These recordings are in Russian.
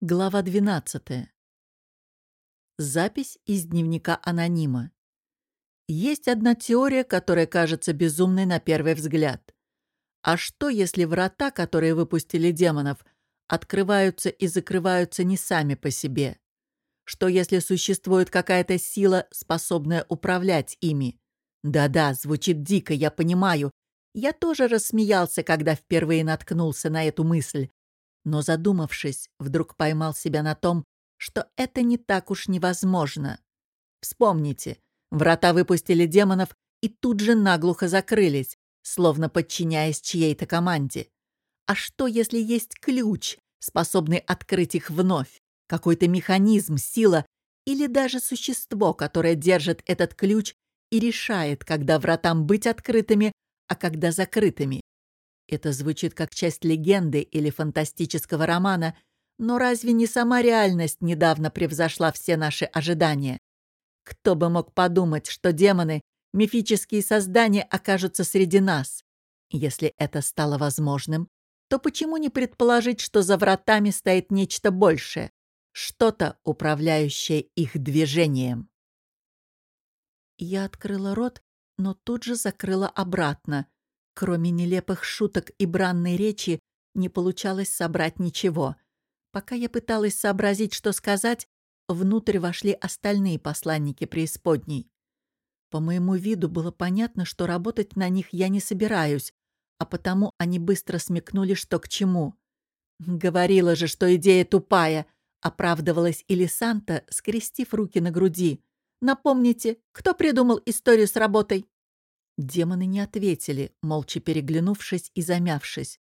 Глава 12. Запись из дневника анонима. Есть одна теория, которая кажется безумной на первый взгляд. А что, если врата, которые выпустили демонов, открываются и закрываются не сами по себе? Что, если существует какая-то сила, способная управлять ими? Да-да, звучит дико, я понимаю. Я тоже рассмеялся, когда впервые наткнулся на эту мысль но, задумавшись, вдруг поймал себя на том, что это не так уж невозможно. Вспомните, врата выпустили демонов и тут же наглухо закрылись, словно подчиняясь чьей-то команде. А что, если есть ключ, способный открыть их вновь? Какой-то механизм, сила или даже существо, которое держит этот ключ и решает, когда вратам быть открытыми, а когда закрытыми? Это звучит как часть легенды или фантастического романа, но разве не сама реальность недавно превзошла все наши ожидания? Кто бы мог подумать, что демоны, мифические создания, окажутся среди нас? Если это стало возможным, то почему не предположить, что за вратами стоит нечто большее, что-то, управляющее их движением? Я открыла рот, но тут же закрыла обратно, Кроме нелепых шуток и бранной речи, не получалось собрать ничего. Пока я пыталась сообразить, что сказать, внутрь вошли остальные посланники преисподней. По моему виду было понятно, что работать на них я не собираюсь, а потому они быстро смекнули, что к чему. «Говорила же, что идея тупая», — оправдывалась Элисанта, скрестив руки на груди. «Напомните, кто придумал историю с работой?» Демоны не ответили, молча переглянувшись и замявшись.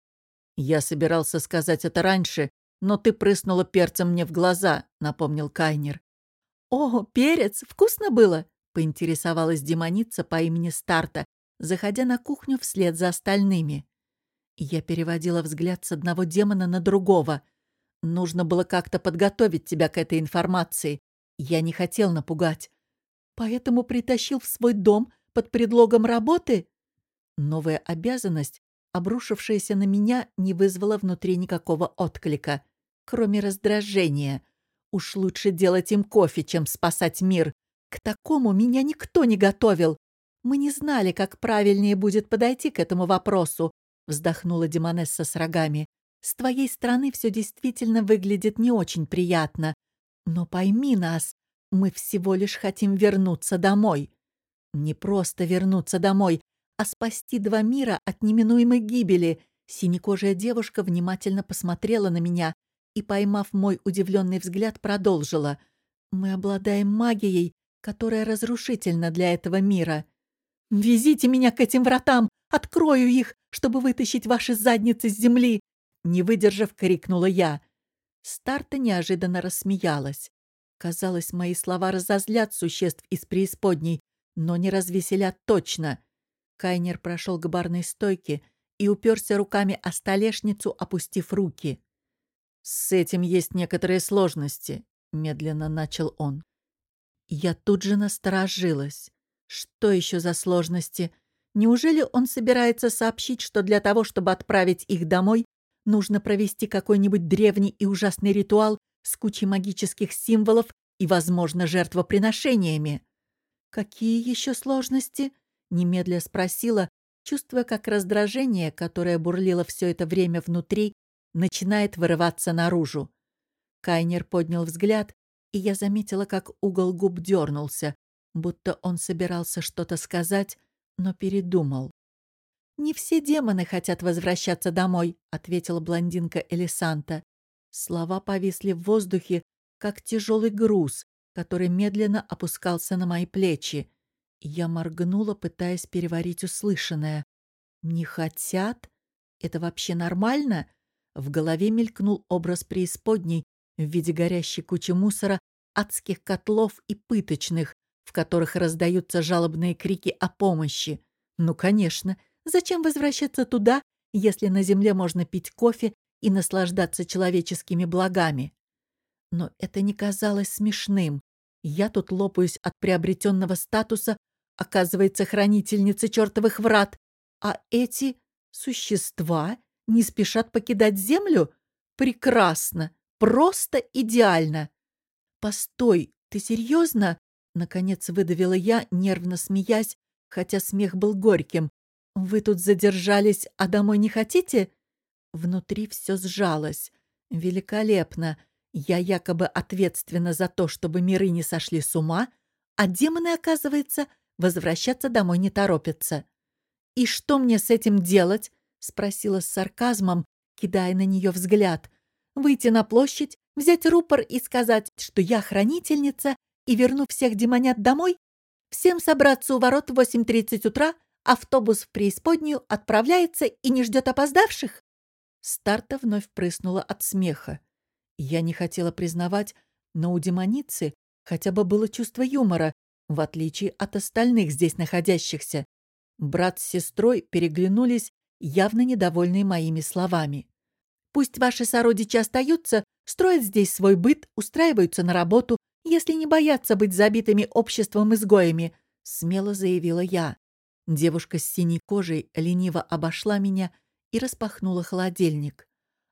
«Я собирался сказать это раньше, но ты прыснула перцем мне в глаза», — напомнил Кайнер. «О, перец! Вкусно было!» — поинтересовалась демоница по имени Старта, заходя на кухню вслед за остальными. Я переводила взгляд с одного демона на другого. Нужно было как-то подготовить тебя к этой информации. Я не хотел напугать. Поэтому притащил в свой дом — под предлогом работы? Новая обязанность, обрушившаяся на меня, не вызвала внутри никакого отклика, кроме раздражения. Уж лучше делать им кофе, чем спасать мир. К такому меня никто не готовил. Мы не знали, как правильнее будет подойти к этому вопросу, вздохнула Демонесса с рогами. С твоей стороны все действительно выглядит не очень приятно. Но пойми нас, мы всего лишь хотим вернуться домой. Не просто вернуться домой, а спасти два мира от неминуемой гибели. Синекожая девушка внимательно посмотрела на меня и, поймав мой удивленный взгляд, продолжила. «Мы обладаем магией, которая разрушительна для этого мира. Везите меня к этим вратам! Открою их, чтобы вытащить ваши задницы с земли!» Не выдержав, крикнула я. Старта неожиданно рассмеялась. Казалось, мои слова разозлят существ из преисподней, но не развеселят точно. Кайнер прошел к барной стойке и уперся руками о столешницу, опустив руки. «С этим есть некоторые сложности», — медленно начал он. Я тут же насторожилась. Что еще за сложности? Неужели он собирается сообщить, что для того, чтобы отправить их домой, нужно провести какой-нибудь древний и ужасный ритуал с кучей магических символов и, возможно, жертвоприношениями? «Какие еще сложности?» — немедля спросила, чувствуя, как раздражение, которое бурлило все это время внутри, начинает вырываться наружу. Кайнер поднял взгляд, и я заметила, как угол губ дернулся, будто он собирался что-то сказать, но передумал. «Не все демоны хотят возвращаться домой», — ответила блондинка Элисанта. Слова повисли в воздухе, как тяжелый груз, который медленно опускался на мои плечи. Я моргнула, пытаясь переварить услышанное. «Не хотят? Это вообще нормально?» В голове мелькнул образ преисподней в виде горящей кучи мусора, адских котлов и пыточных, в которых раздаются жалобные крики о помощи. Ну, конечно, зачем возвращаться туда, если на земле можно пить кофе и наслаждаться человеческими благами? Но это не казалось смешным. Я тут лопаюсь от приобретенного статуса, оказывается, хранительница чертовых врат, а эти существа не спешат покидать землю? Прекрасно! Просто идеально!» «Постой, ты серьезно?» Наконец выдавила я, нервно смеясь, хотя смех был горьким. «Вы тут задержались, а домой не хотите?» Внутри все сжалось. «Великолепно! Я якобы ответственна за то, чтобы миры не сошли с ума, а демоны, оказывается, возвращаться домой не торопятся. «И что мне с этим делать?» — спросила с сарказмом, кидая на нее взгляд. «Выйти на площадь, взять рупор и сказать, что я хранительница и верну всех демонят домой? Всем собраться у ворот в 8.30 утра, автобус в преисподнюю отправляется и не ждет опоздавших?» Старта вновь прыснула от смеха. Я не хотела признавать, но у демоницы хотя бы было чувство юмора, в отличие от остальных здесь находящихся. Брат с сестрой переглянулись, явно недовольные моими словами. «Пусть ваши сородичи остаются, строят здесь свой быт, устраиваются на работу, если не боятся быть забитыми обществом изгоями», — смело заявила я. Девушка с синей кожей лениво обошла меня и распахнула холодильник.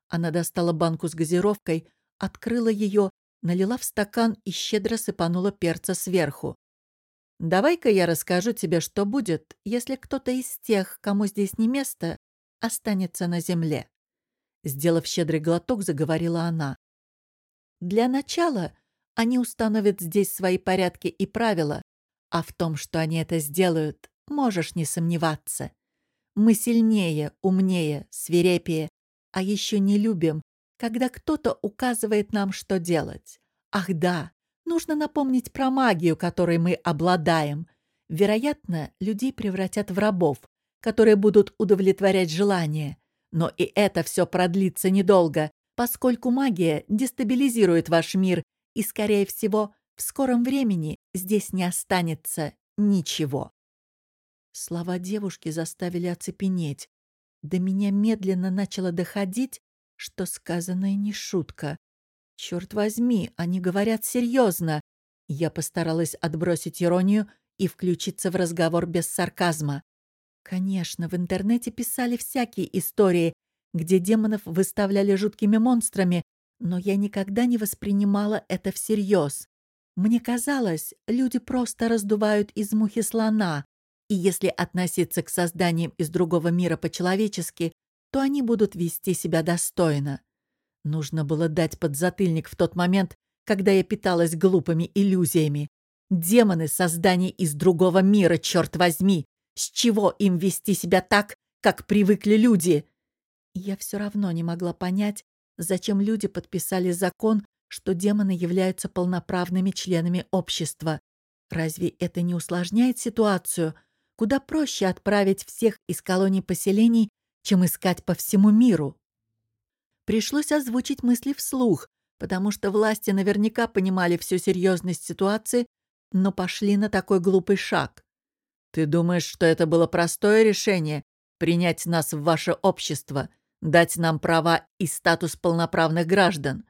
Она достала банку с газировкой, открыла ее, налила в стакан и щедро сыпанула перца сверху. «Давай-ка я расскажу тебе, что будет, если кто-то из тех, кому здесь не место, останется на земле». Сделав щедрый глоток, заговорила она. «Для начала они установят здесь свои порядки и правила, а в том, что они это сделают, можешь не сомневаться. Мы сильнее, умнее, свирепее, а еще не любим, когда кто-то указывает нам, что делать. Ах да, Нужно напомнить про магию, которой мы обладаем. Вероятно, людей превратят в рабов, которые будут удовлетворять желания. Но и это все продлится недолго, поскольку магия дестабилизирует ваш мир, и, скорее всего, в скором времени здесь не останется ничего. Слова девушки заставили оцепенеть. До меня медленно начало доходить, что сказанное не шутка. Черт возьми, они говорят серьезно. Я постаралась отбросить иронию и включиться в разговор без сарказма. Конечно, в интернете писали всякие истории, где демонов выставляли жуткими монстрами, но я никогда не воспринимала это всерьез. Мне казалось, люди просто раздувают из мухи слона, и если относиться к созданиям из другого мира по-человечески, то они будут вести себя достойно. Нужно было дать подзатыльник в тот момент, когда я питалась глупыми иллюзиями. Демоны — создания из другого мира, черт возьми! С чего им вести себя так, как привыкли люди? Я все равно не могла понять, зачем люди подписали закон, что демоны являются полноправными членами общества. Разве это не усложняет ситуацию? Куда проще отправить всех из колоний поселений, чем искать по всему миру? Пришлось озвучить мысли вслух, потому что власти наверняка понимали всю серьезность ситуации, но пошли на такой глупый шаг. «Ты думаешь, что это было простое решение — принять нас в ваше общество, дать нам права и статус полноправных граждан?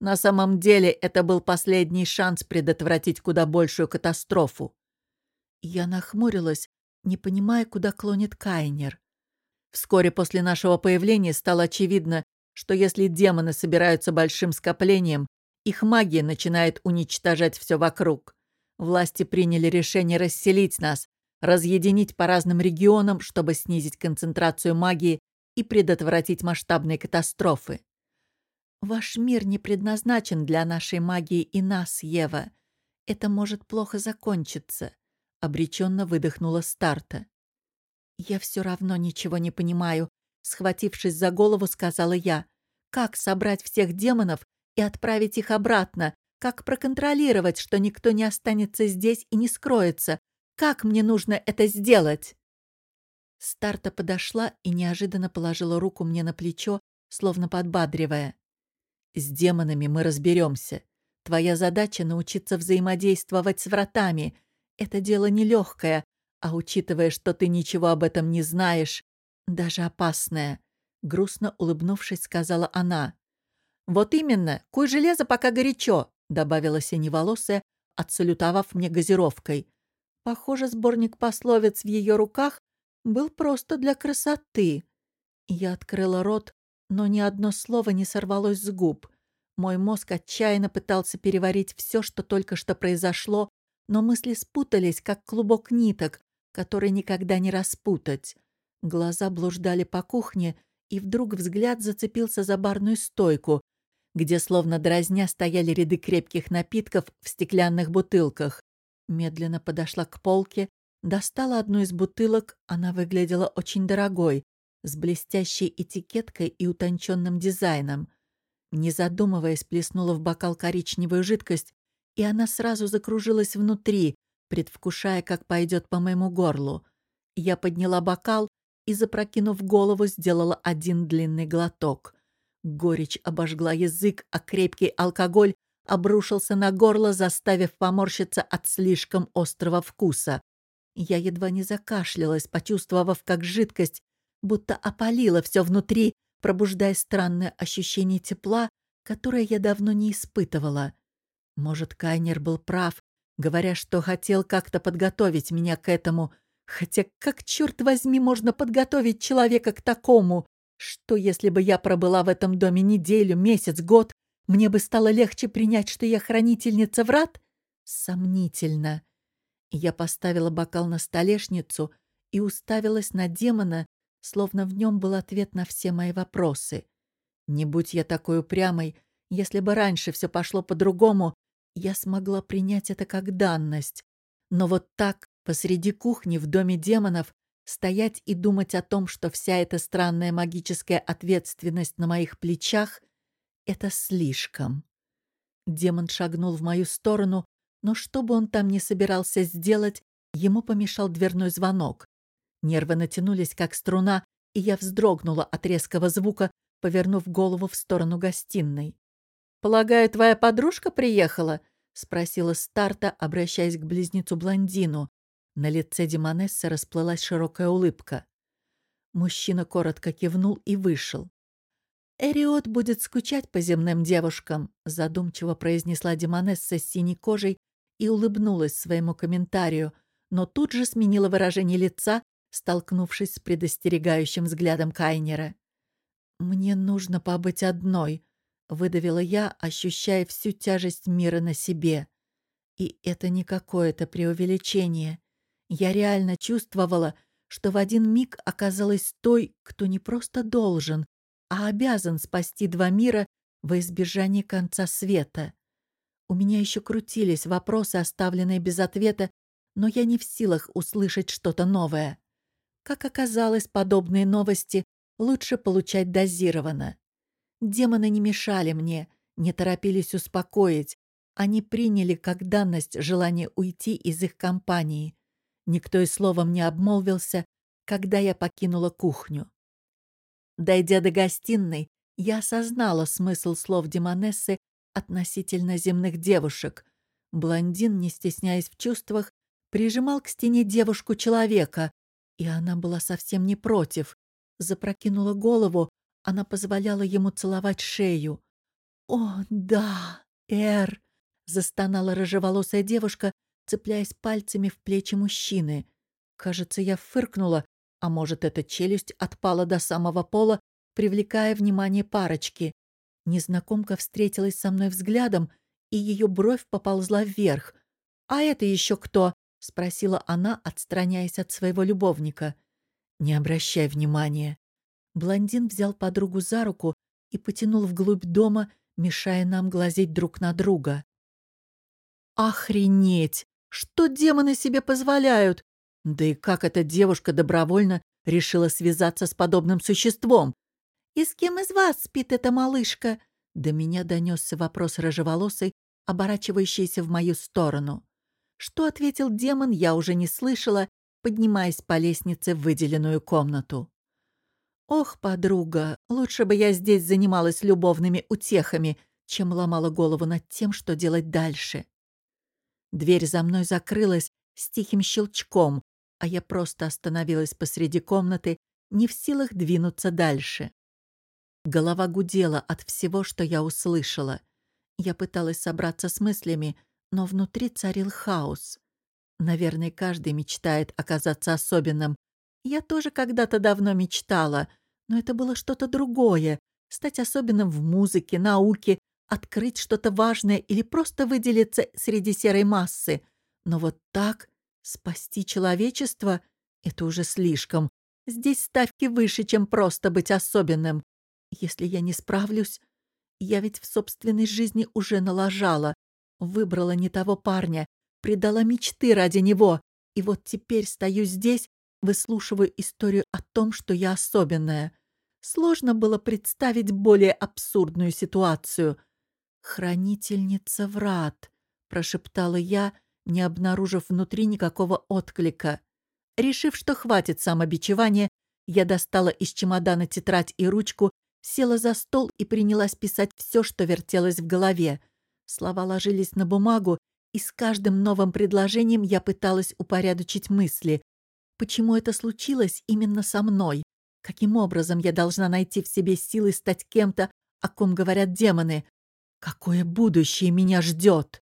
На самом деле это был последний шанс предотвратить куда большую катастрофу». Я нахмурилась, не понимая, куда клонит Кайнер. Вскоре после нашего появления стало очевидно, что если демоны собираются большим скоплением, их магия начинает уничтожать все вокруг. Власти приняли решение расселить нас, разъединить по разным регионам, чтобы снизить концентрацию магии и предотвратить масштабные катастрофы. «Ваш мир не предназначен для нашей магии и нас, Ева. Это может плохо закончиться», — обреченно выдохнула Старта. «Я все равно ничего не понимаю», — схватившись за голову, сказала я. Как собрать всех демонов и отправить их обратно? Как проконтролировать, что никто не останется здесь и не скроется? Как мне нужно это сделать?» Старта подошла и неожиданно положила руку мне на плечо, словно подбадривая. «С демонами мы разберемся. Твоя задача — научиться взаимодействовать с вратами. Это дело нелегкое, а учитывая, что ты ничего об этом не знаешь, даже опасное. Грустно улыбнувшись, сказала она. «Вот именно, куй железо, пока горячо», — добавила синеволосая, отсалютовав мне газировкой. Похоже, сборник пословиц в ее руках был просто для красоты. Я открыла рот, но ни одно слово не сорвалось с губ. Мой мозг отчаянно пытался переварить все, что только что произошло, но мысли спутались, как клубок ниток, который никогда не распутать. Глаза блуждали по кухне, и вдруг взгляд зацепился за барную стойку, где словно дразня стояли ряды крепких напитков в стеклянных бутылках. Медленно подошла к полке, достала одну из бутылок, она выглядела очень дорогой, с блестящей этикеткой и утонченным дизайном. Не задумываясь, плеснула в бокал коричневую жидкость, и она сразу закружилась внутри, предвкушая, как пойдет по моему горлу. Я подняла бокал и, запрокинув голову, сделала один длинный глоток. Горечь обожгла язык, а крепкий алкоголь обрушился на горло, заставив поморщиться от слишком острого вкуса. Я едва не закашлялась, почувствовав, как жидкость будто опалила все внутри, пробуждая странное ощущение тепла, которое я давно не испытывала. Может, Кайнер был прав, говоря, что хотел как-то подготовить меня к этому, хотя как, черт возьми, можно подготовить человека к такому? Что, если бы я пробыла в этом доме неделю, месяц, год, мне бы стало легче принять, что я хранительница врат? Сомнительно. Я поставила бокал на столешницу и уставилась на демона, словно в нем был ответ на все мои вопросы. Не будь я такой упрямой, если бы раньше все пошло по-другому, я смогла принять это как данность. Но вот так, посреди кухни в доме демонов, стоять и думать о том, что вся эта странная магическая ответственность на моих плечах — это слишком. Демон шагнул в мою сторону, но что бы он там ни собирался сделать, ему помешал дверной звонок. Нервы натянулись, как струна, и я вздрогнула от резкого звука, повернув голову в сторону гостиной. «Полагаю, твоя подружка приехала?» — спросила Старта, обращаясь к близнецу-блондину. На лице Демонессы расплылась широкая улыбка. Мужчина коротко кивнул и вышел. «Эриот будет скучать по земным девушкам», — задумчиво произнесла Демонесса с синей кожей и улыбнулась своему комментарию, но тут же сменила выражение лица, столкнувшись с предостерегающим взглядом Кайнера. «Мне нужно побыть одной», — выдавила я, ощущая всю тяжесть мира на себе. И это не какое-то преувеличение. Я реально чувствовала, что в один миг оказалась той, кто не просто должен, а обязан спасти два мира во избежание конца света. У меня еще крутились вопросы, оставленные без ответа, но я не в силах услышать что-то новое. Как оказалось, подобные новости лучше получать дозированно. Демоны не мешали мне, не торопились успокоить. Они приняли как данность желание уйти из их компании. Никто и словом не обмолвился, когда я покинула кухню. Дойдя до гостиной, я осознала смысл слов Демонессы относительно земных девушек. Блондин, не стесняясь в чувствах, прижимал к стене девушку-человека, и она была совсем не против. Запрокинула голову, она позволяла ему целовать шею. «О, да, Эр!» — застонала рыжеволосая девушка, цепляясь пальцами в плечи мужчины. Кажется, я фыркнула, а может, эта челюсть отпала до самого пола, привлекая внимание парочки. Незнакомка встретилась со мной взглядом, и ее бровь поползла вверх. «А это еще кто?» — спросила она, отстраняясь от своего любовника. «Не обращай внимания». Блондин взял подругу за руку и потянул вглубь дома, мешая нам глазеть друг на друга. «Охренеть! Что демоны себе позволяют? Да и как эта девушка добровольно решила связаться с подобным существом? «И с кем из вас спит эта малышка?» До меня донесся вопрос рыжеволосой, оборачивающийся в мою сторону. Что ответил демон, я уже не слышала, поднимаясь по лестнице в выделенную комнату. «Ох, подруга, лучше бы я здесь занималась любовными утехами, чем ломала голову над тем, что делать дальше». Дверь за мной закрылась с тихим щелчком, а я просто остановилась посреди комнаты, не в силах двинуться дальше. Голова гудела от всего, что я услышала. Я пыталась собраться с мыслями, но внутри царил хаос. Наверное, каждый мечтает оказаться особенным. Я тоже когда-то давно мечтала, но это было что-то другое. Стать особенным в музыке, науке, открыть что-то важное или просто выделиться среди серой массы. Но вот так спасти человечество — это уже слишком. Здесь ставки выше, чем просто быть особенным. Если я не справлюсь, я ведь в собственной жизни уже налажала, выбрала не того парня, предала мечты ради него, и вот теперь стою здесь, выслушиваю историю о том, что я особенная. Сложно было представить более абсурдную ситуацию. «Хранительница врат», — прошептала я, не обнаружив внутри никакого отклика. Решив, что хватит самобичевания, я достала из чемодана тетрадь и ручку, села за стол и принялась писать все, что вертелось в голове. Слова ложились на бумагу, и с каждым новым предложением я пыталась упорядочить мысли. Почему это случилось именно со мной? Каким образом я должна найти в себе силы стать кем-то, о ком говорят демоны? Какое будущее меня ждет?